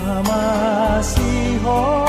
jamás, hijo.